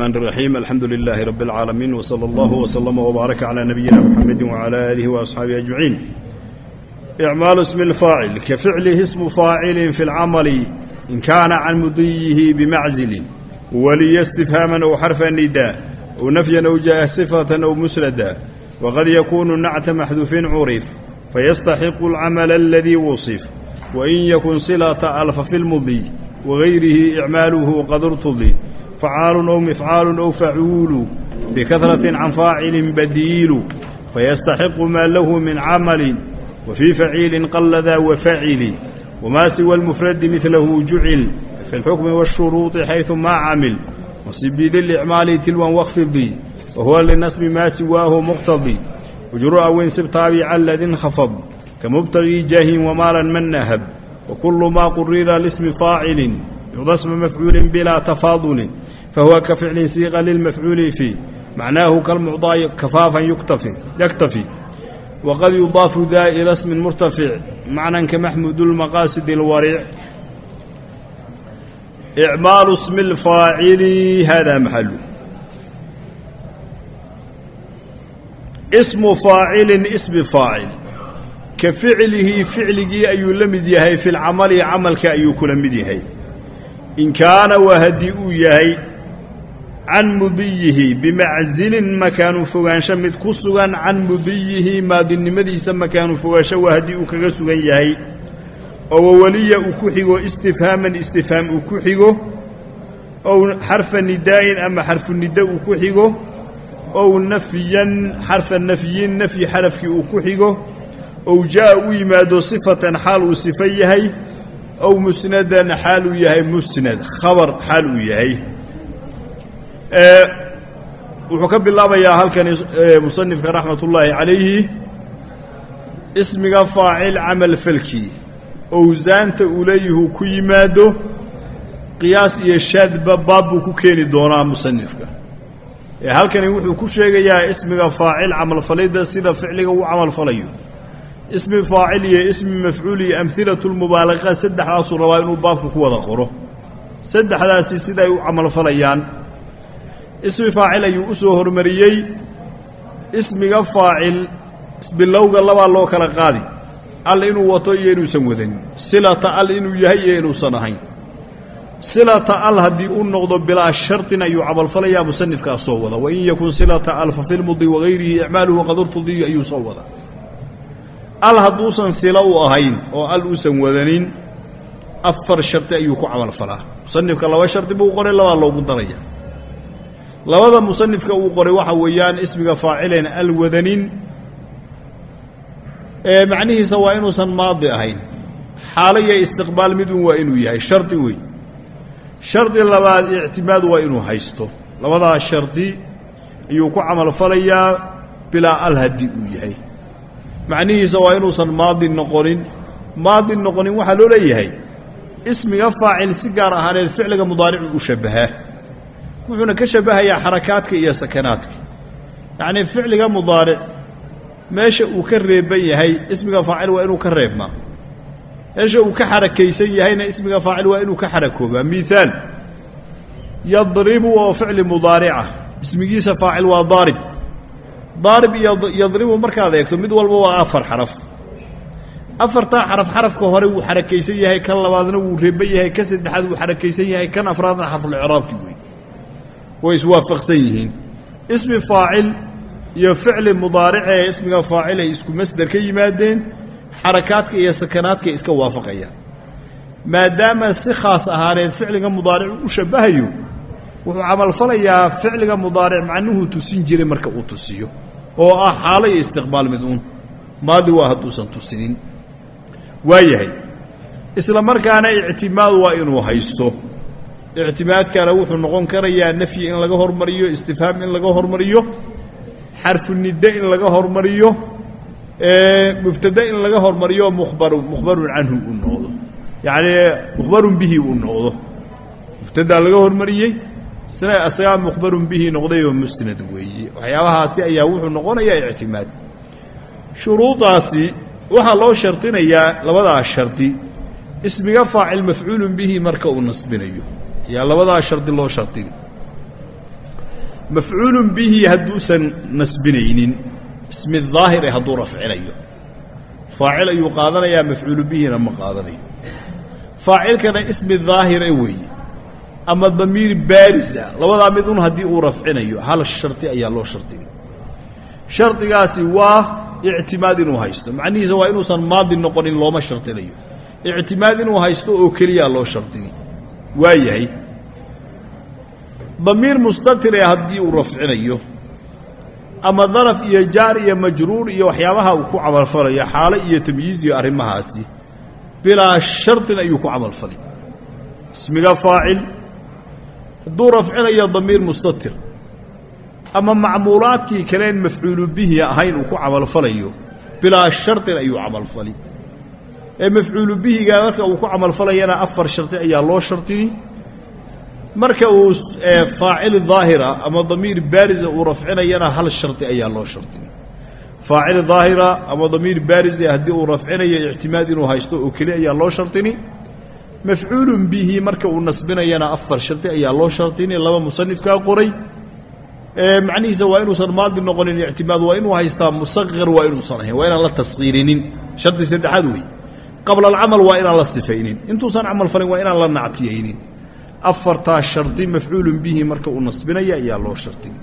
الرحمن الرحيم الحمد لله رب العالمين وصلى الله وسلم وبارك على نبينا محمد وعلى آله وأصحابه أجمعين إعمال اسم الفاعل كفعله اسم فاعل في العمل إن كان عن مضيه بمعزل ولي استفهاما أو حرف نداء أو نفيا أو جاء صفة أو مسندا وقد يكون النعت محذوف عرف فيستحق العمل الذي وصف وإن يكن صلة ألف في المضي وغيره إعماله قد ارتضي فعال أو مفعال أو فعول بكثرة عن فاعل بديل فيستحق ما له من عمل وفي فعيل قل ذا وفعل وما سوى المفرد مثله جعل في الحكم والشروط حيث ما عمل وصب بذي الإعمال تلوا واخفض وهو للنسب ما سواه مقتضي وجرأ وانسب تابعا الذي انخفض كمبتغي جاه ومالا من نهب وكل ما قرر لاسم فاعل يضى اسم مفعول بلا تفاضل fahuwa ka ficli siiqa lilmafcuuli fii macnaahu kalmucdaa kafaafan yaktafi waqad yudaafu daa ila smin murtafic macnan kamaxmudu lmaqaasid اlwariic icmaalu smi اlfaacili hada maxalu ismu faacilin ismi faacil ka ficlihi ficligii ayuu la mid yahay fi lcamali camalka ayuu kula mid yahay in kaana waa haddii uu yahay can mudiyihi bimacsilin makaanu fogaansho mid ku sugan can mudiyihi maadinimadiisa makaanu fogaansho waa haddii uu kaga sugan yahay oo waweliya uu ku xigo istifhaaman istifhaam uu ku xigo ow xarfa nidaa'in ama xarfu nida uu ku xigo ow nafyan xarfa nafyin nafyi xarafkii uu ku xigo ow jaa'a u yimaado sifatan xaal uu sifo yahay ow musnadan xaal uu yahay musnad khabar xaal uu yahay wuxuu ka bilaabayaa halkani musanifka raxmat ullaahi calayhi ismiga faacil camal falkii owsaanta uu leeyahuu ku yimaado qiyaas iyo shaadba baab buu ku keeni doonaa musanifka halkani wuxuu ku sheegayaa ismiga faacil camalfalidda sida ficliga uu camalfalayo ismi faacil iyo ismi mafcuul iyo amhilatu lmubaalaqa saddexdaasuu rabaa inuu baabka ku wada qoro. Saddexdaasi siday u camalfalayaan ismi faacil ayuu u soo hormariyey. Ismiga faacil bilowga labaa loo kala qaadi. Al inuu wato iyo inuusan wadanin. Silata al inuu yahay iyo inuusan ahayn. Silata al haddii uu noqdo bilaa shardin ayuu camalfalayaa musanifkaa soo wada. Wain yakun silata al fa filmudi wagayrihi icmaaluhu qad urtudiyu ayuu soo wada. Al hadduusan silo u ahayn oo al uusan wadanin afar shardi ayuu ku camalfalaa musanifka laba shardi buu qoray labaa loogu daraya labada musanifka uu qoray waxa weeyaan ismiga faacilen al wadanin ee macnihiisa waa inuusan maadi ahayn. Xaalo iyo istiqbaal midun waa inuu yahay shardi wey shardi labaad ictimaad waa inuu haysto. Labadaa shardi ayuu ku camalfalayaa bilaa al haddii uu yahay. Macnihiisa waa inuusan maadin noqonin. Maadin noqonin waxaa loo leeyahay ismiga faacil si gaar ahaaneed ficliga mudaaricu u shabbahaa wuxuuna ka shabbahayaa xarakaadka iyo sakanaadka. Yacnii ficliga mudaaric meesha uu ka reeban yahay ismiga faacil waa inuu ka reebmaa. Meesha uu ka xarakaysan yahayna ismiga faacil waa inuu ka xarakoobaa. Miaal yadribu oo ficli mudaarica ismigiisa faacil waa daarib. Daarib iyo yadribu markaad eegto mid walba waa afar xaraf. Afartaa xaraf xarafka hore wuu xarakaysan yahay kan labaadna wuu reeban yahay kan saddexaad wuu xarakaysan yahay kan afraadna xarfulicraabki wey way iswaafaqsan yihiin. Ismi faacil iyo ficli mudaarice ee ismiga faacil ay isku masder ka yimaadeen xarakaadka iyo sakanaadkay iska waafaqayaan. Maadaama si khaas ahaaneed ficliga mudaaric u shabbahayo wuxuu camalfalayaa ficliga mudaaric macnuhuu tusin jiray marka uu tusiyo oo ah xaalo iyo istiqbaal mid uun. Maadi waa hadduusan tusinin. Waayahay isla markaana ictimaad waa inuu haysto ictimaadkana wuxuu noqon karayaa nafyi in laga hormariyo istifhaam in laga hormariyo xarfu nidde in laga hormariyo mubtade in laga hormariyo mukhbaru mukhbarun canhu uu noqdo. Yacnii mukhbarun bihi uu noqdo. Mubtadaa laga hormariyey sina asagaa mukhbarun bihi noqday oo musnad weeye waxyaabahaasi ayaa wuxuu noqonayaa ictimaad. Shuruudaasi waxaa loo shardinayaa labadaa shardi. Ismiga faacil mafcuulun bihi marka uu nasbinayo ayaa labadaa shardi loo shardini mafcuulun bihi hadduusan nasbinaynin. Ismi daahir ee hadduu rafcinayo faacil ayuu qaadanayaa mafcuulu bihina ma qaadanayo. Faacilkana ismi daahire weeye. Ama damiir baarisa labadaa mid un haddii uu rafcinayo. Hal shardi ayaa loo shardiyay shardigaasi waa ictimaad inuu haysto. Macnihiisa waa inuusan maadi noqonin looma shardinayo ictimaad inuu haysto oo keliyaa loo shardiyay waa yahay. Damiir mustatire haddii uu rafcinayo ama daraf iyo jaar iyo majruur iyo waxyaabaha uu ku camalfalayo xaalo iyo tamyiiz iyo arrimahaasi bilaa shardin ayuu ku camalfalay. Ismiga faacil hadduu rafcinayo damiir mustatir ama macmuulaadkii kaleen mafcuulu bihi ahayn uu ku camalfalayo bilaa shardin ayuu camalfali mafcuulu bihiga marka uu ku camalfalayana afar shardi ayaa loo shardini marka uu faacil daahira ama damiir baarisa uu rafcinayana hal shardi ayaa loo shardini faacil daahira ama damiir baarisa haddii uu rafcinayo ictimaad inuu haysto oo keli ayaa loo shardini mafcuulun bihi marka uu nasbinayana afar shardi ayaa loo shardini laba musanifkaa qoray. Macnihiisa waa inuusan maadi noqonin ictimaad waa inuu haystaa musaqir waa inuusan ahayn waa inaan la taskiirinin shardi saddexaad wey qabla alcamal waa inaan la sifaynin. Intuusan camal falin waa inaan la nactiyaynin afartaa shardi mafcuulun bihi marka uu nasbinaya ayaa loo shardin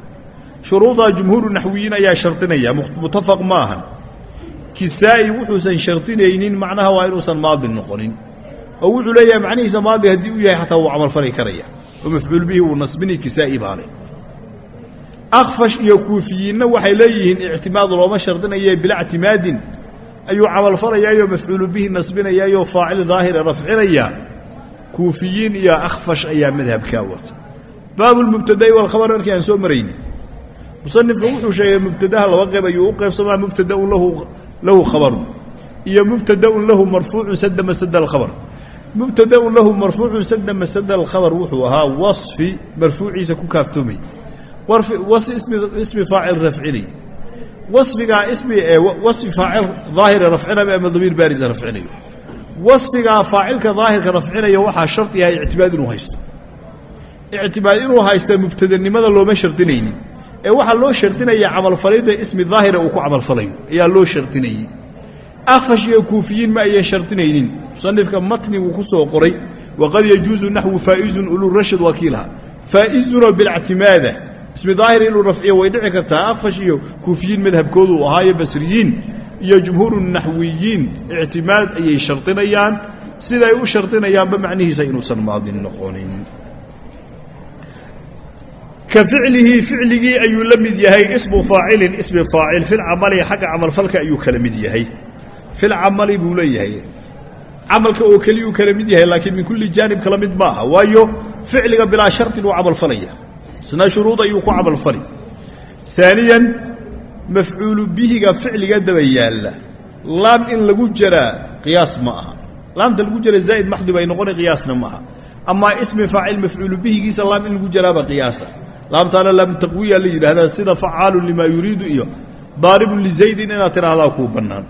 shuruudaa jumhuuru naxwiyiin ayaa shardinaya mutafaq ma ahan. Kisaa'i wuxuusan shardinaynin macnaha waa inuusan maadi noqonin. Oo wuxuu leeyahay macnihiisa maadi haddii uu yahay xataa wuu camalfali karaya. Oo mafcuul bihi wuu nasbini kisaa'i baale akfash iyo kuufiyiinna waxay leeyihiin ictimaad looma shardinaye bila ictimaadin ayuu camalfalayaayoo mafcuulu bihi nasbinayaayoo faacil daahire rafcinaya kuufiyiin iyo akhfash ayaa madhabkaa wata. Baabu lmubtada'i walkhabar markii aan soo marayni musanifku wuxuu sheegay mubtadaha laba qeyb ayuu u qaybsamaa mubtadaun lahu lahu khabarun iyo mubtadaun lahu marfuucun sada masada alkhabar mubtadaun lahu marfuucun sada masada alkhabar wuxuu ahaa wasfi marfuuciisa ku kaaftoomay. Wasfi ismi faacil rafcini wasfigaa ismi wasfi faacil daahire rafcinaya ama damiir baarisa rafcinayo. Wasfigaa faacilka daahirka rafcinaya waxaa shardi yahay ictimaad inuu haysto. Ictimaad inuu haysta mubtadanimada looma shardinaynin ee waxaa loo shardinaya camalfalidda ismi daahira uu ku camalfalayo ayaa loo shardinayey akfash iyo kuufiyiin ma ayan shardinaynin musanifka matni wuu ku soo qoray. Waqad yajuusu naxwu faa'izun kii lahaa faa'izunoo bilactimaada ismi daahir inuu rafciyo way dhici kartaa. Akfash iyo kuufiyiin madhabkoodu ahaayo basriyiin iyo jumhuuru naxwiyiin ictimaad ayay shardinayaan siday u shardinayaanba macnihiisa inuusan maadin noqonin. Ka ficlihi ficligii ayuu la mid yahay. Ismu faacilin ismi faacil. Filcamali xagga camalfalka ayuu kala mid yahay. Filcamali buu leeyahay. Camalka oo keliyuu kala mid yahay laakiin min kulli jaanib kala mid maaha. Waayo ficliga bilaa shardin uu camalfalaya isna shuruud ayuu ku camalfali. Aaniyan mafcuulu bihiga ficliga daba yaalla. Laam in lagu jaraa qiyaas ma aha. Laamta lagu jara zaa'id maxdi bay noqona qiyaasna ma aha. Amaa ismi faacil mafcuulu bihigiisa laam in lagu jaraaba qiyaasa. Laamtaana laam taqwiya la yidhaahdaa sida facaalun limaa yuriidu iyo daaribun lizaydin inaad tidhaahdaa kuu bannaan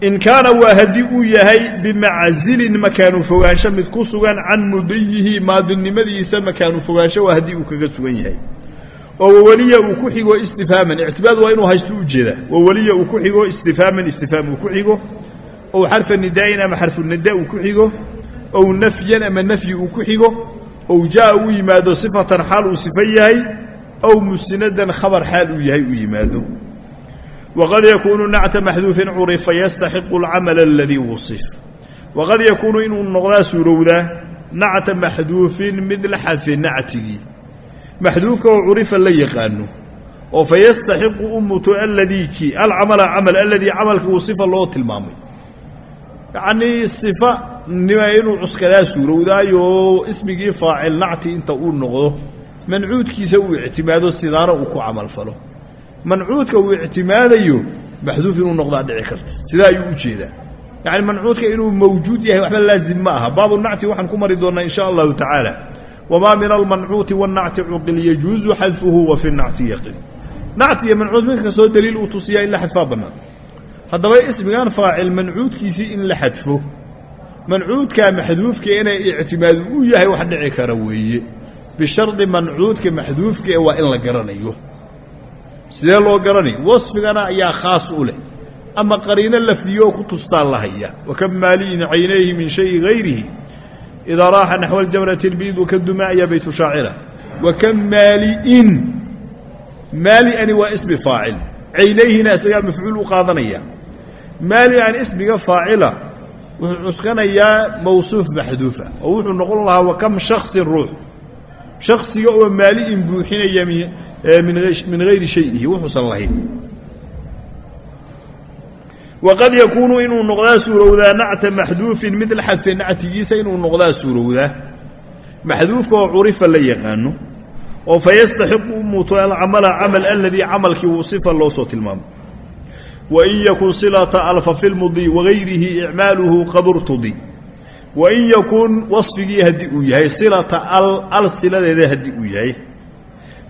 in kaana waa haddii uu yahay bimaczilin makaanu fogaansho mid ku sugan can mudiyihi maadinimadiisa makaanu fogaansho waa haddii uu kaga sugan yahay. Oo waweliya uu ku xigo istifhaaman. Ictimaad waa inuu haysto u jeedaa waweliya uu ku xigo istifhaaman istifhaam uu ku xigo. Ow xarfa nidaa'in ama xarfu nida uu ku xigo. Ow nafyan ama nafyi uu ku xigo. Ow jaa uu yimaado sifatan xaal uu sifo yahay. Ow musnadan khabar xaal uu yahay uu yimaado waqad yakuunu nacta maxduufin curifa yastaxiqu alcamala aladii wusif waqad yakuunu inuu noqdaa suurowdaa nacta maxduufin mid la xadfay nactigii maxduufka oo curifa la yaqaano oo fa yastaxiqu u muto aladii kii alcamala camal aladii camalka wasifa loo tilmaamay yacnii sifa nima inuu cuskadaa suurowdaayo ismigii faacil nacti inta uu noqdo mancuudkiisa uu ictimaado sidaana uu ku camalfalo mancuudka uu ictimaadayo maxduuf inuu noqdaa dhici karta. Sidaa ayuu u jeedaa. Yacni mancuudka inuu mawjuud yahay waxba laazim ma aha. Baabu nacti waxaan ku mari doonnaa in sha allahu tacaala. Wamaa min almancuuti wannacti cuqil yajuuzu xadfuhu wa fi nacti yaqin. Nacti iyo mancuud mid kastoo daliil uu tusiyaa in la xadfaa bannaan. Haddaba ismigan faacil mancuudkiisii in la xadfo. Mancuudkaa maxduufka inay ictimaad u yahay wax dhici kara weeye. Bishardi mancuudka maxduufka ee waa in la garanayo sidee loo garanay wasfigana ayaa khaas u leh. Ama qariino lafdiyooo ku tustaan la haya. Wakam maali'in caynayhi min shayi hayrihi idaa raaxa naxwa aljamrati lbiidu ka dumaaya baytu shaacira. Wakam maali'in? Maali'ani waa ismi faacil. Caynayhina isagaa mafcuul u qaadanaya. Maali'an ismiga faacila wuxuu cuskanayaa mawsuuf maxduufa. Oo wuxuu noqon lahaa wakam shaksin ruux? Shaksiga oo maali'in buuxinaya min hayri shayihi wuxuusan lahayn. waqad yakuunu inuu noqdaa suurowdaa nacta maxduufin mid la xadfe nactigiisa inuu noqdaa suurowdaa maxduufka oo curifa la yaqaano oo fa yastaxiqu alcamala camal aladii camalkii wusifa loo soo tilmaamo wain yakun silata alfa fi lmudi wagayrihi icmaaluhu qad urtudi wain yakun wasfigii haddii uu yahay silata al al siladeeda haddii uu yahay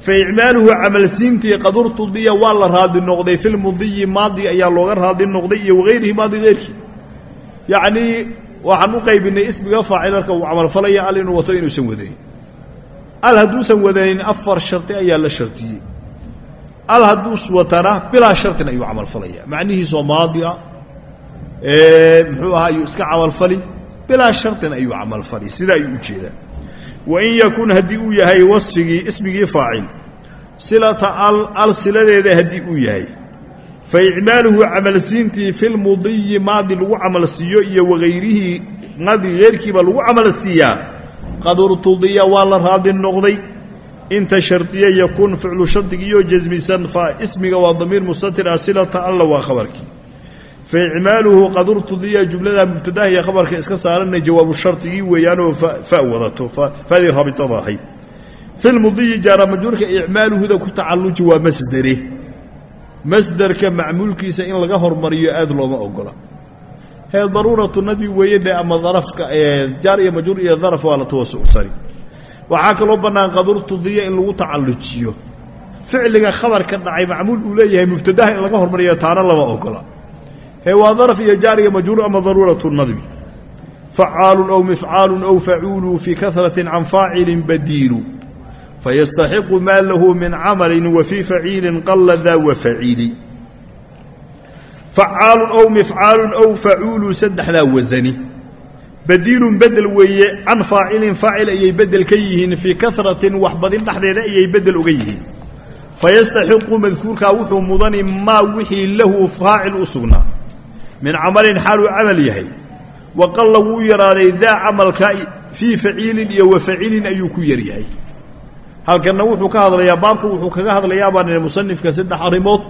fa icmaaluhu camalsiintii qad urtudiya waa la raadi noqday fi lmudiyi maadi ayaa looga raadi noqday iyo wagayrihi maadi keyrkii yacnii waxaan u qaybinay ismiga faacil marka uu camalfalaya al inuu wato inuusan wadanin al hadduusan wadanin afar shardi ayaa la shardiyey al hadduus watana bilaa shardin ayuu camalfalaya macnihiisoo maadi ah muxuu ahaa ayuu iska camalfali bilaa shardin ayuu camalfali sidaa ayuu u jeedaa wain yakun haddii uu yahay wasfigii ismigii faacil. Silata al siladeeda haddii uu yahay. Fa icmaaluhu camalsiintii fi lmudiyi maadi lagu camalsiiyo iyo wagayrihii maadi keyrkiiba lagu camalsiiyaa qad urtudiya waa la raadi noqday. Inta shardiya yakun ficlu shardigiiyo jasmisan fa ismiga waa damiir mustatir ah silata alla waa khabarkii fa icmaaluhu qad urtudiya jumlada mubtadaha iyo khabarka iska saarana jawaabu shardigii weeyaanoo fa wadato fadii raabitada ahayd fi lmudiyi jaara majruurka icmaaluhuda ku tacalluji waa masdere masderka macmuulkiisa in laga hormariyo aad looma ogola. Hee daruuratu nadbi weeye dhe ama darafka jaar iyo majruur iyo daraf waa la tawasucsani waxaa kaloo bannaan qad urtudiya in lagu tacallujiyo. Ficliga khabarka dhacay macmuul uu leeyahay mubtadaha in laga hormariyo taana lama ogola hee waa daraf iyo jaar iyo majruur ama daruuratu nadbi. Facaalun aw mifcaalun aw facuulu fii kahratin can faacilin badiilu. Fayastaxiqu maa lahu min camalin wa fii faciilin qalla daa wa faciili. Facaalun aw mifcaalun aw facuulu saddexdaa wasani badiilun bedel weeye can faacilin faacil ayay bedel ka yihiin fii kahratin waxbadin dhexdeeda ayay bedel uga yihiin. Fayastaxiqu madkuurkaa wuxuu mudani maa wixii lahu faacil u sugnaa min camalin xaaluu camal yahay. Waqalla wuu yaraaday daa camalka fii faciilin iyo wa faciilin ayuu ku yaryahay halkanna wuxuu ka hadlayaa baabka wuxuu kaga hadlayaa baan idhi musanifka saddex arrimood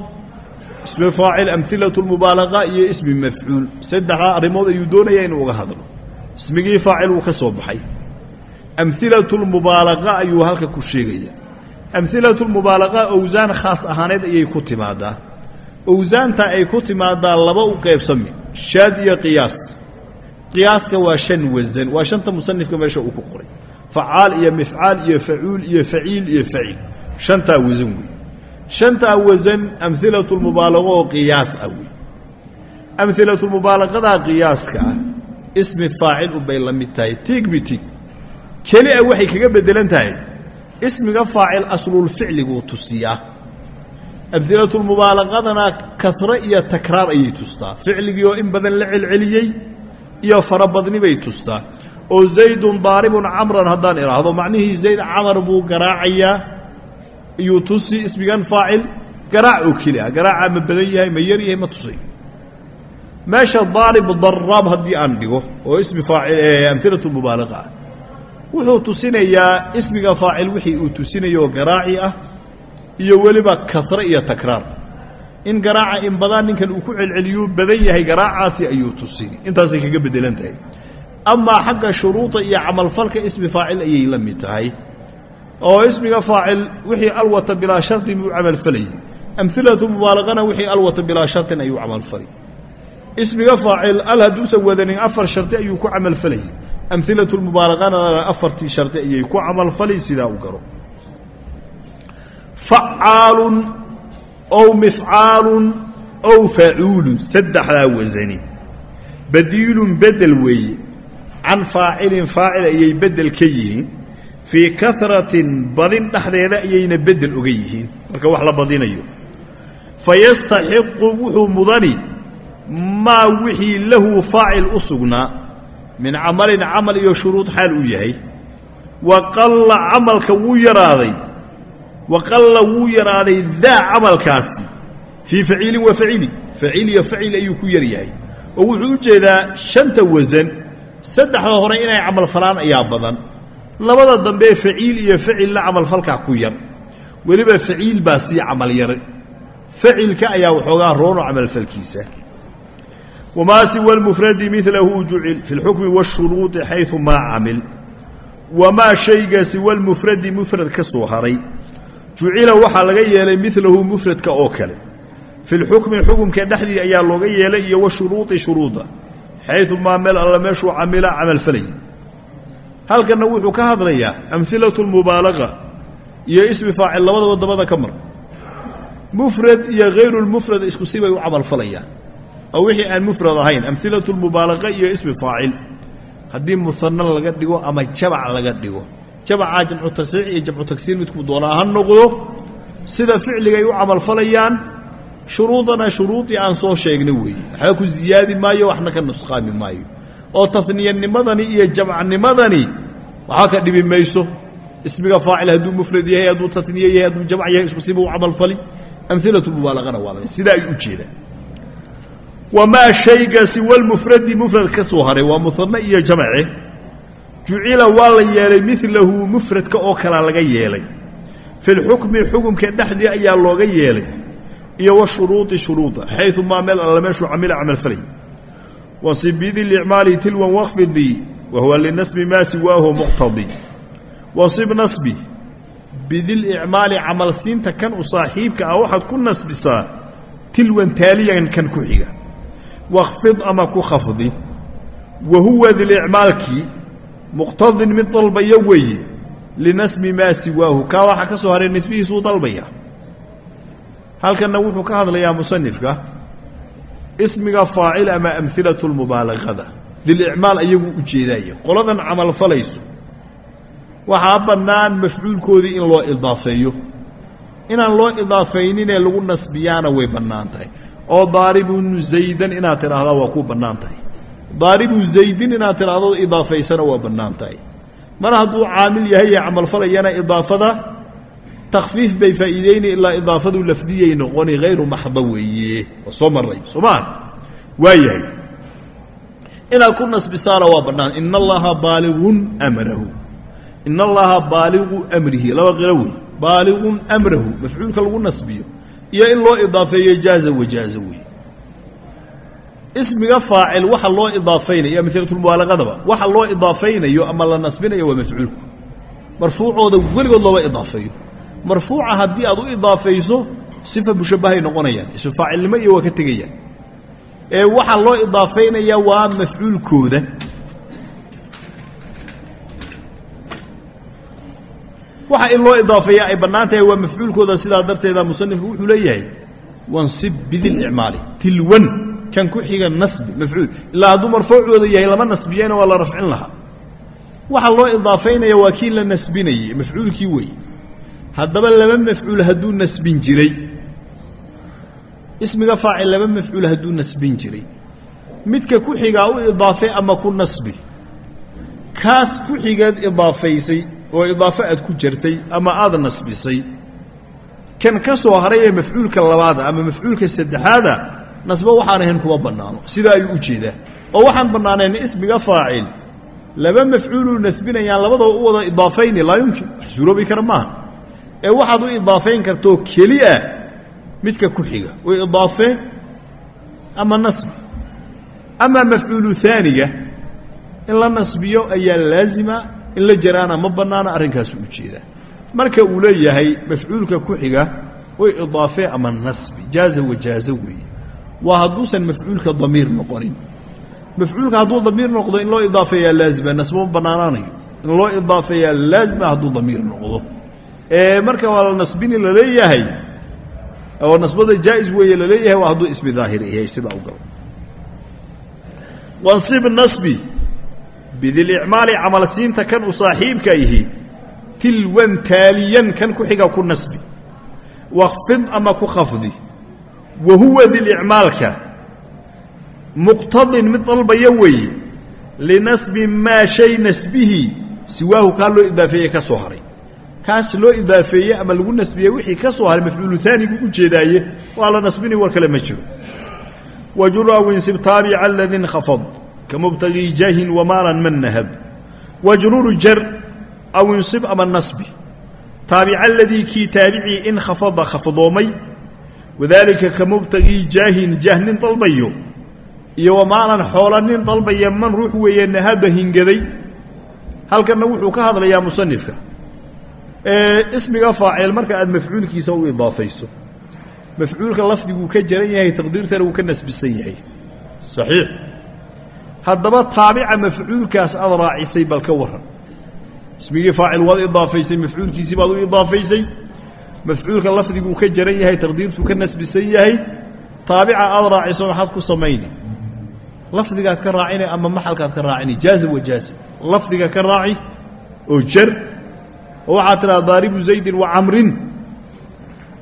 ismi faacil amhilatu lmubaalaqa iyo ismi mafcuul. Saddexdaa arrimood ayuu doonayaa inuu uga hadlo. Ismigii faacil wuu ka soo baxay. Amhilatu lmubaalaqa ayuu halka ku sheegaya. Amhilatu lmubaalaqa owsaan khaas ahaaneed ayay ku timaadaa owsaanta ay ku timaadaa laba u qaybsami shaad iyo qiyaas. Qiyaaska waa shan wasan waa shanta musanifka meesha uu ku qoray. Facaal iyo mifcaal iyo facuul iyo faciil iyo faciil. Shantaa wasan wey shantaa wasan amhilatu lmubaalaqa oo qiyaas ah wey amhilatu lmubaalaqadaa qiyaaska ah ismi faacil unbay la mid tahay tiig bi tiig. Keli a waxay kaga beddelan tahay ismiga faacil aslulficliguu tusiyaa amhilatulmubaalaqadana kasre iyo takraar ayay tustaa ficligii oo in badan la celceliyey iyo farabadni bay tustaa oo zaydun daaribun camran haddaan idhaahdo macnihii zayd camar buu garaacayaa iyuu tusi ismigan faacil garaac oo keli ah garaacaa ma badan yahay ma yar yahay ma tusay meesha daarib daraab haddii aan dhigo oo ismi faacil amhilatulmubaalaqa ah wuxuu tusinayaa ismiga faacil wixii uu tusinayo garaaci ah iyo weliba kasre iyo takraar. In garaaca in badan ninkan uu ku celceliyuu badan yahay garaacaasi ayuu tusini. Intaasay kaga beddelan tahay. Amaa xagga shuruuda iyo camalfalka ismi faacil ayay la mid tahay. Oo ismiga faacil wixii alwata bilaa shartin buu camalfalayay amhilatu mubaalaqana wixii alwata bilaa shartin ayuu camalfalay ismiga faacil al hadduusan wadanin afar shardi ayuu ku camalfalayay amhilatu lmubaalaqana afartii shardi ayay ku camalfali sidaa u garo facaalun ow mifcaalun ow facuulun saddexdaa wasani badiilun bedel weeye can faacilin faacil ayay bedel ka yihiin fii karatin badin dhexdeeda ayayna bedel oga yihiin marka wax la badinayo fayastaxiqu wuxuu mudani maa wixii lahu faacil u sugnaa min camalin camal iyo shuruud xaal uu yahay wa qalla camalka wuu yaraaday waqalla wuu yaraaday daa camalkaasi fii faciilin wa facili facil iyo facil ayuu ku yar yahay. Oo wuxuu u jeedaa shanta wasan saddexda hore inay camalfalaan ayaa badan. Labada dambe faciil iyo facilna camalfalkaa ku yar. Weliba faciil baa sii camal yar. Facilka ayaa waxoogaa roono camalfalkiisa wamaa siwa lmufradi milahu jucil fi lxukmi waashuruudi xayumaa camil. Wamaa shayga siwa lmufradi mufrad ka soo haray jucila waxaa laga yeelay milahu mufradka oo kale. Fi lxukmi xukumka dhexdii ayaa looga yeelay iyo washuruudi shuruuda xayu maa meel alla meeshuu camila camalfalaya halkanna wuxuu ka hadlayaa amhilatu lmubaalaqa iyo ismi faacil labadaba dabada ka mar. Mufrad iyo hayrulmufrad isku si bay u camalfalayaan oo wixii aan mufrad ahayn amhilatu lmubaalaqa iyo ismi faacil. Haddii musanna laga dhigo ama jabac laga dhigo jabacaa jamcu tasxiix iyo jamcu tagsiir midkuu doonaa ha noqdo sida ficligay u camalfalayaan shuruudana shuruudii aan soo sheegnay weeye. Waxba ku ziyaadi maayo waxna ka nusqaami maayo. Oo tasniyanimadani iyo jamcnimadani waxba ka dhibi mayso. Ismiga faacil hadduu mufrad yahay hadduu tasniye yahay hadduu jamc yahay isku siba u camalfali amhilaة mubaalaqana waa sidaa ay u jeedaan wamaa shayga siwa lmufradi mufrad ka soo haray waa muhano iyo jamce jucila waa la yeelay milahu mufradka oo kalaa laga yeelay. Fi lxukmi xukumka dhexdii ayaa looga yeelay. Iyo washuruuطi shuruuda xayثu maa meel alla meeshuu camila camalfalay wasib bidilicmaali tilwan wakfidii wa huwa linasbi maa siwaahu muqtadii wasib nasbi bidilicmaali camalsiinta kan u saaxiibka ah waxaad ku nasbisaa tilwan taaliyan kan ku xiga. Wakfid ama ku khafdi. Wa huwa dilicmaalkii muqtadin mid dalbaya weeye linasbi maa siwaahu. Kaa waxaa ka soo haray nisbihiisuu dalbaya. Halkanna wuxuu ka hadlayaa musanifka ismiga faacil ama amhilatu lmubaalagada dilicmaal ayaguu u jeedaaya qoladan camalfalayso waxaa bannaan mafcuulkoodii in loo idaafeeyo. Inaan loo idaafayninee lagu nasbiyaana way bannaan tahay. Oo daaribun zaydan inaad tidhaahdaa waa ku bannaan tahay daaribu zaydin inaad tidhaahdo idaafaysana waa bannaan tahay. Mar hadduu caamil yahay ee camalfalayana idaafada takfiif bay faa'iideyni ilaa idaafadu lafdiyay noqoni hayru maxda weeye. Waa soo maray soo maa waa yahay inaad ku nasbisaana waa bannaan. Ina allaha baaligun amrahu. Ina allaha baaligu amrihi. Laba qiro wey baaligun amrahu mafcuulka lagu nasbiyo. Iyo in loo idaafeeyo jaaza wajaaza wey ismiga faacil waxa loo idaafaynayo amhilatulmubaalaqadaba waxa loo idaafaynayo ama la nasbinayo waa mafcuulku marfuucooda weligood looma idaafeeyo marfuuca haddii aad u idaafayso sifa mushabbahay noqonayaan ismu faacilnimo iyo waa ka tegayaan. Ee waxaa loo idaafaynayaa waa mafcuulkooda. Waxa in loo idaafeeya ay bannaan tahay waa mafcuulkooda sidaa darteeda musanifku wuxuu leeyahay wansib bidilicmaali tilwan kan ku xiga nasbi mafcuul. Ilaa hadduu marfuucooda yahay lama nasbiyeyna waa la rafcin lahaa. Waxa loo idaafaynaya waa kii la nasbinayey mafcuulkii weeye haddaba laba mafcuul hadduu nasbin jiray. Ismiga faacil laba mafcuul hadduu nasbin jiray. Midka ku xigaa u idaafe ama ku nasbi? Kaas ku xigeed idaafaysay oo idaafo aad ku jirtay ama aada nasbisay? Kan ka soo haray ee mafcuulka labaada ama mafcuulka saddexaada nasbo waxaan ahayn kuma bannaano. Sidaa ayuu u jeedaa. Oo waxaan bannaanayn ismiga faacil. Laba mafcuuluu nasbinayaan labadaba u wada idaafayni laa yumkin. Wax suuroobi kara maaha. Ee waxaad u idaafayn kartoo keliya midka ku xiga. U idaafe ama nasbi. Ama mafcuulu aaniga in la nasbiyo ayaa laazima in la jaraana ma bannaana arrinkaasu u jeedaa. Marka uu leeyahay mafcuulka ku xiga way idaafe ama nasbi. Jaaza wajaaza weeye waa hadduusan mafcuulka damiir noqonin. Mafcuulka hadduu damiir noqdo in loo idaafeeyaa laazima nasbo ma bannaanaanayo in loo idaafeeyaa laazima hadduu damiir noqdo. Ee marka waa la nasbini la leeyahay oo nasbada jaa'is weeye la leeyahay waa hadduu ismi daahir yahay sidaa u galo wansib nasbi bidilicmaali camalsiinta kan u saaxiibka ihi tilwan taaliyan kan ku xiga ku nasbi. Wakfid ama ku khafdi wa huwa dilicmaalka muqtadin mid dalbaya weeye linasbi maa shay nasbihi siwaahu kaa loo idaafeeye ka soo haray. Kaas loo idaafeeye ama lagu nasbiyey wixii ka soo haray mafcuulu u jeedaaye waa la nasbini war kale ma jiro. Wajur aw insib taabica aladii khafad ka mubtagii jaahin wamaalan man nahab. Wajruru jar aw insib ama nasbi. Taabica aladii kii taabicii in khafada khafdoomay wadaalika ka mubtagii jaahin jaah nin dalbayo iyo wamaalan xoola nin dalbaya man ruux weeye nahaba hingaday halkanna wuxuu ka hadlayaa musanifka. Ismiga faacil marka aad mafcuulkiisa u idaafayso mafcuulka lafdiguu ka jaran yahay taqdiirtana wuu ka nasbisan yahay. Saxiix. Haddaba taabica mafcuulkaas aad raacisay bal ka waran ismigii faacil waad idaafaysay mafcuulkiisii baad u idaafaysay mafcuulka lafdiguu ka jaran yahay taqdiirtuu ka nasbisan yahay taabica aad raaciso maxaad ku samayni. Lafdigaad ka raacina ama maxalkaad ka raacini jaazim wa jaazim lafdiga ka raaci oo jar oo waxaad tidhaha daaribu zaydin wa camrin.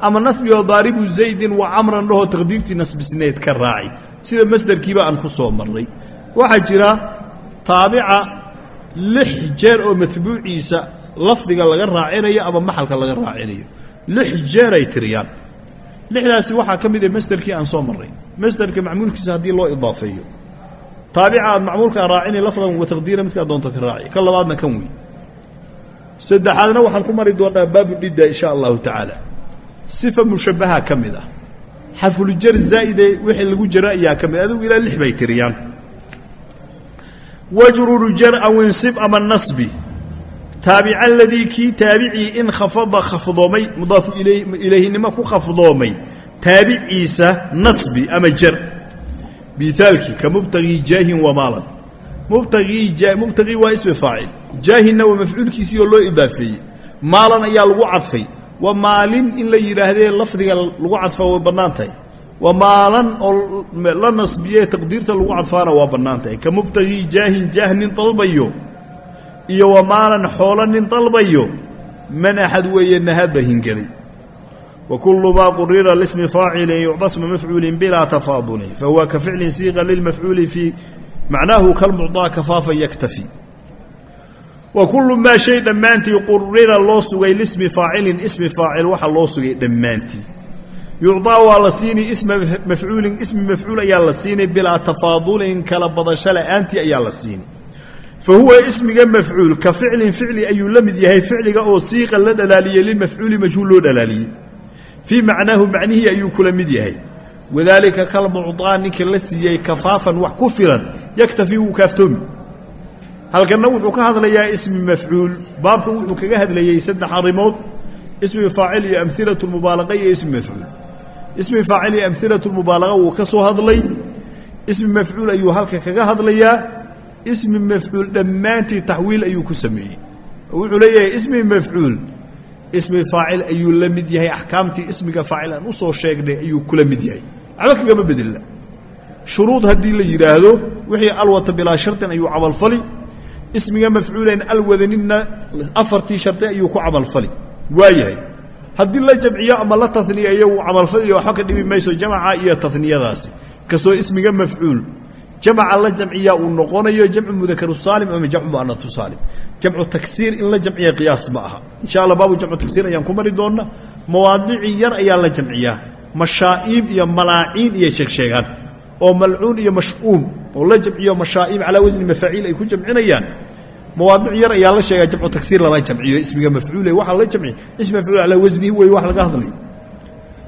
Ama nasbi oo daaribu zaydin wa camran dhahoo taqdiirtii nasbisneed ka raaci. Sida masderkiiba aan ku soo marray. Waxaa jira taabica lix jeer oo matbuuciisa lafdiga laga raacinayo ama maxalka laga raacinayo lix jeer ay tiriyaan. Lixdaasi waxaa ka mid ah masderkii aan soo marray. Masderka macmuulkiisa haddii loo idaafeeyo. Taabica aad macmuulkaa raacini lafdan wa taqdiira midkaa doonto ka raaci. Ka labaadna kan wey saddexaadna waxaan ku mari doonaa baabu dhidda insha allahu tacaala. Sifa mushabbaha ka mid ah. Xafuljar zaa'ide wixii lagu jaro ayaa ka mid adigu ilaa lix bay tiriyaan. Wajruru jar aw insib ama nasbi taabica aladii kii taabicii in khafada khafdoomay mudaafu ilayhinimo ku khafdoomay taabiciisa nasbi ama jar. Miaalkii ka mubtagii jaahin wamaalan mubtagii waa ismi faacil. Jaahinna waa mafcuulkiisii oo loo idaafeeyey. Maalan ayaa lagu cadfay. Waa maalin in la yidhaahdee lafdiga lagu cadfa way bannaan tahay. Waa maalan oo la nasbiye taqdiirta lagu cadfaana waa bannaan tahay. Ka mubtagii jaahin jaah nin dalbayo iyo wa maalan xoolo nin dalbayo man axad weeye nahadba hingaday wa kullu maa qurira lismi faacilin sma mafcuulin bilaa tafaaduli fahuwa ka ficlin siiqa lilmafcuuli fii macnaahu kalmucdaa kafaafan yaktafi. Wa kullu maa shay dhammaantii qurira loo sugay lismi faacilin ismi faacil waxaa loo sugay dhammaantii. Yucdaa waa la siinay isma mafcuulin ismi mafcuul ayaa la siinay bilaa tafaadulin kala badasho la'aantii ayaa la siinay fahuwa ismiga mafcuul ka ficlin ficli ayuu la mid yahay ficliga oo siiqa la dhalaaliyey limafcuuli majhuul loo dhalaaliyey fii macnaahu macnihii ayuu kula mid yahay wadaalika kalmucdaa ninka la siiyey kafaafan wax ku filan yaktafi wuu kaaftoomi halkanna wuxuu ka hadlayaa ismi mafcuul baabka wuxuu kaga hadlayey saddex arrimood ismi faacil iyo amhilatu mubaalaqa iyo ismi mafcuul ismi faacil iyo amhilatu mubaalaqa wuu ka soo hadlay ismi mafcuul ayuu halka kaga hadlayaa ismi mafcuul dhammaantii taxwiil ayuu ku sameeyey. Wuxuu leeyahay ismi mafcuul ismi faacil ayuu la mid yahay axkaamtii ismiga faacil aan u soo sheegnay ayuu kula mid yahay. Waxba kagama bedella. Shuruud haddii la yidhaahdo wixii alwata bilaa shartin ayuu camalfali ismiga mafcuulen alwadaninna afartii sharti ayuu ku camalfali waa yahay. Haddii la jamciyo ama la taniyeeyo wuu camalfaliyo waxba ka dhibi mayso jamaca iyo taniyadaasi kastoo ismiga mafcuul jamca la jamciyaa uu noqonayo jamcu mudakaru saalim ama jamcu muanatu saalim. Jamcu taksiir in la jamciya qiyaas ma aha. Insha allah baabu jamcu taksiir ayaan ku mari doonna. Mawaadicii yar ayaa la jamciyaa mashaa'iim iyo malaaciin iyo sheegsheegaan oo malcuun iyo mash'uum oo la jamciyo mashaa'iim calaa wasni mafaaciil ay ku jamcinayaan. Mawaadic yar ayaa la sheegaa jamcu taksiir lama jamciyo. Ismiga mafcuule waxaa la jamciya ismi mafcuul calaa wasnihi wey wax laga hadlay.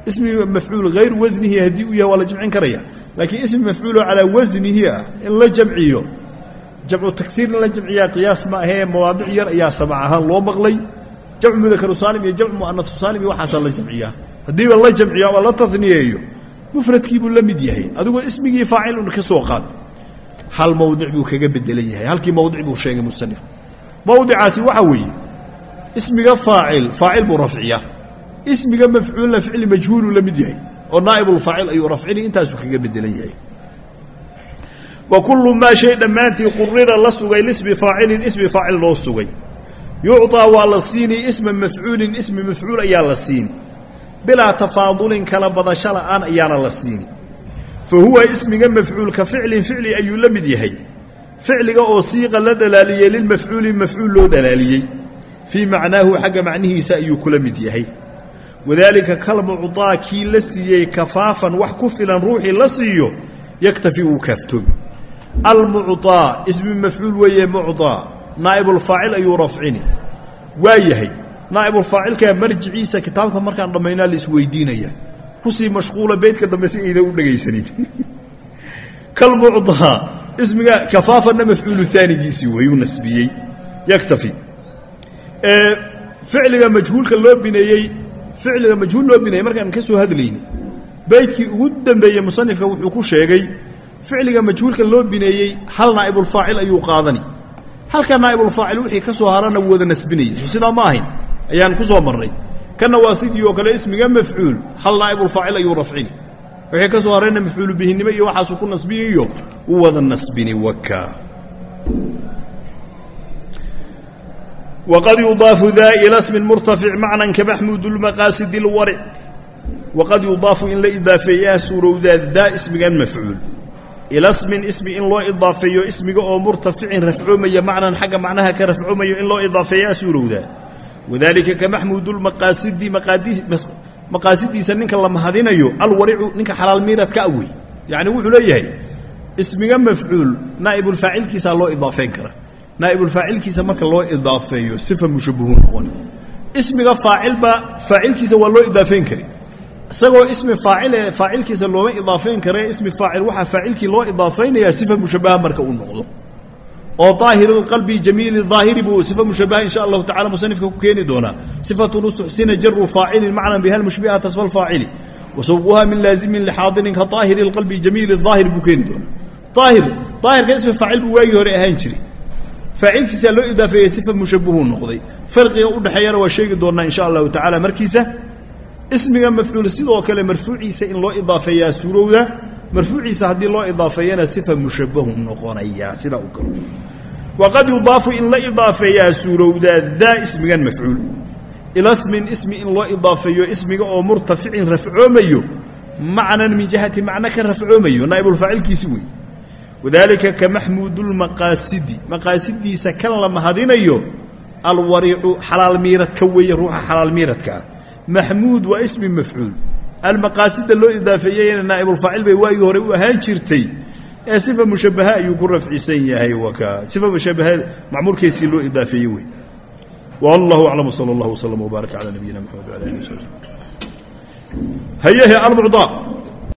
Ismi mafcuul hayru wasnihi haddii uu yahay waa la jamcin karaya laakiin ismi mafcuulo calaa wasnihi ah in la jamciyo jamcu taksiir in la jamciyaa qiyaas ma ahee mawaadic yar ayaa samac ahaan loo maqlay. Jamcu mudakaru saalim iyo jamcu mu'anatu saalim iyo waxaasaa la jamciyaa. Haddiiba la jamciyo ama la taniyeeyo mufradkiibuu la mid yahay. Adigoo ismigii faacil un ka soo qaad hal mawdic buu kaga bedelan yahay halkii mawdic buu sheegay musanif mawdicaasi waxaa weeye ismiga faacil faacil buu rafciyaa. Ismiga mafcuulna ficli majhuuluu la mid yahay oo naa'ibulfaacil ayuu rafcini intaasuu kaga bedelan yahay. Wa kullu maa shay dhammaantii qurira la sugay lismi faacilin ismi faacil loo sugay. Yucطaa waa la siini isma mafcuulin ismi mafcuul ayaa la siini. Bilaa tafaadulin kala badasho la'aan ayaana la siini. Fa huwa ismiga mafcuul ka ficlin ficli ayuu la mid yahay. Ficliga oo siiqa la dhalaaliyey lilmafcuuli mafcuul loo dhalaaliyey. Fii macnaahu xagga macnihiisa ayuu kula mid yahay wadaalika kalmucطaa kii la siiyey kafaafan wax ku filan ruuxii la siiyo yaktafi uu kaaftoomi almucطaa ismi mafcuul weeye mucطaa naa'ibulfaacil ayuu rafcini waa yahay naa'ibulfaacilkaa marjiciisa kitaabka markaan dhammaynaa la isweydiinaya kusii mashquula beydka dambe si aydan u dhegaysanin kalmucطaa ismiga kafaafanna mafcuulu aanigiisii wayuu nasbiyey yaktafi ficliga majhuulka loo bineeyey ficliga majhuul loo bineeyey markaan ka soo hadlayni beydkii ugu dambeeyey musanifka wuxuu ku sheegay ficliga majhuulka loo bineeyey hal naa'ibulfaacil ayuu qaadani. Halka naa'ibulfaacil wixii ka soo harana wada nasbinayay so sidaa ma ahayn ayaan ku soo marnay kanna waa sidii oo kale ismiga mafcuul hal naa'ibulfaacil ayuu rafcini wixii ka soo harayna mafcuulu bihinimo iyo waxaasuu ku nasbiniyo u wada nasbini waka wqad yudaafu da ila smin murtafic macnan kamaxmuud lmaqaasidi اlwarc waqad yudaafu in la idaafeeyaa suurowdaa daa ismigan mafcuul ila smin ismi in loo idaafeeyo ismiga oo murtaficin rafcoomaya macnan xagga macnaha ka rafcoomayo in loo idaafeeyaa suurowdaa wadaalika kamaxmuud lmaqaasidi maqaasidiisa ninka la mahadinayo alwaricu ninka xalaal miiradka awey yacni wuxuu leeyahay ismiga mafcuul naa'ibulfaacilkiisaa loo idaafeyn kara naa'ibulfaacilkiisa marka loo idaafeeyo sifa mushabahu noqon. Ismiga faacilba faacilkiisa waa loo idaafeyn kari isagoo ismi faacile faacilkiisa looma idaafeyn kare ismi faacil waxaa faacilkii loo idaafaynayaa sifa mushabaha marka uu noqdo. Oo daahir qalbi jamiili daahiri buu sifa mushabaha insha allahu tacala musanifka ku keeni doonaa. Sifatun ustuxsina jaru faacilin macnan biha lmushbiha tasfa alfaacili wasawquha min laazimin lixaadirin ka daahiri qalbi jamiili daahir buu keeni doonaa. Daahir daahirka ismi faacil buu waagii hore ahaan jiray faacilkiisaa loo idaafeeyey sifa mushabahuu noqday. Farqiga u dhexeeyana waa sheegi doonnaa insha allahu tacaala markiisa. Ismiga mafcuul sidoo kale marfuuciisa in loo idaafeeyaa suurowda marfuuciisa haddii loo idaafeeyana sifa mushabahu noqonaya sidaa u galo. Waqad yudaafu in la idaafeeyaa suurowdaa daa ismigan mafcuul. Ila smin ismi in loo idaafeeyo ismiga oo murtaficin rafcoomayo macnan min jihati macno ka rafcoomayo naa'ibulfaacilkiisi wey wadaalika kamaxmuud lmaqaasidi maqaasidiisa kan la mahadinayo alwariicu xalaal miiradka weeye ruuxa xalaal miiradka. Ah maxmuud waa ismi mafcuul. Almaqaasida loo idaafeeyeyna naa'ibulfaacil bay waagii hore u ahaan jirtay. Ee sifa mushabaha ayuu ku rafcisan yahay waka. Sifa mushabaha macmuurkeysii loo idaafeeyey wey. Wallahu aclam sala allahu waslama wbaaraka calaa nabiyina maxamed wala alihi wasabi hayehe almucdaa